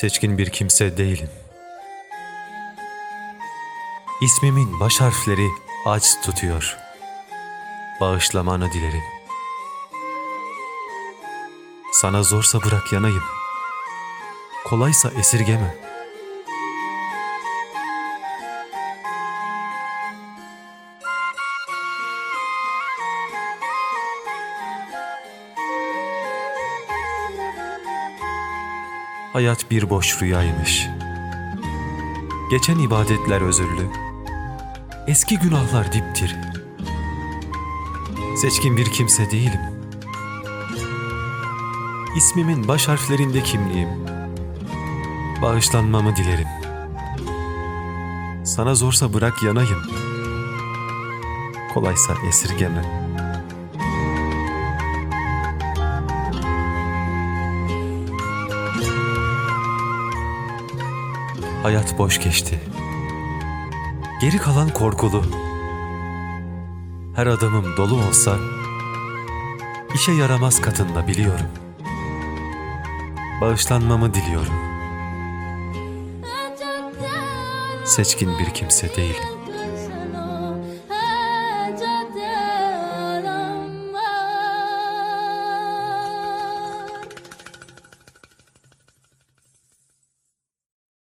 Seçkin bir kimse değilim. İsmimin baş harfleri aç tutuyor. Bağışlamanı dilerim. Sana zorsa bırak yanayım. Kolaysa esirgeme. Hayat bir boş rüyaymış. Geçen ibadetler özürlü. Eski günahlar diptir. Seçkin bir kimse değilim. İsmimin baş harflerinde kimliğim. Bağışlanmamı dilerim. Sana zorsa bırak yanayım. Kolaysa esirgeme. Hayat boş geçti. Geri kalan korkulu. Her adımım dolu olsa işe yaramaz katında biliyorum. Bağışlanmamı diliyorum. Seçkin bir kimse değilim.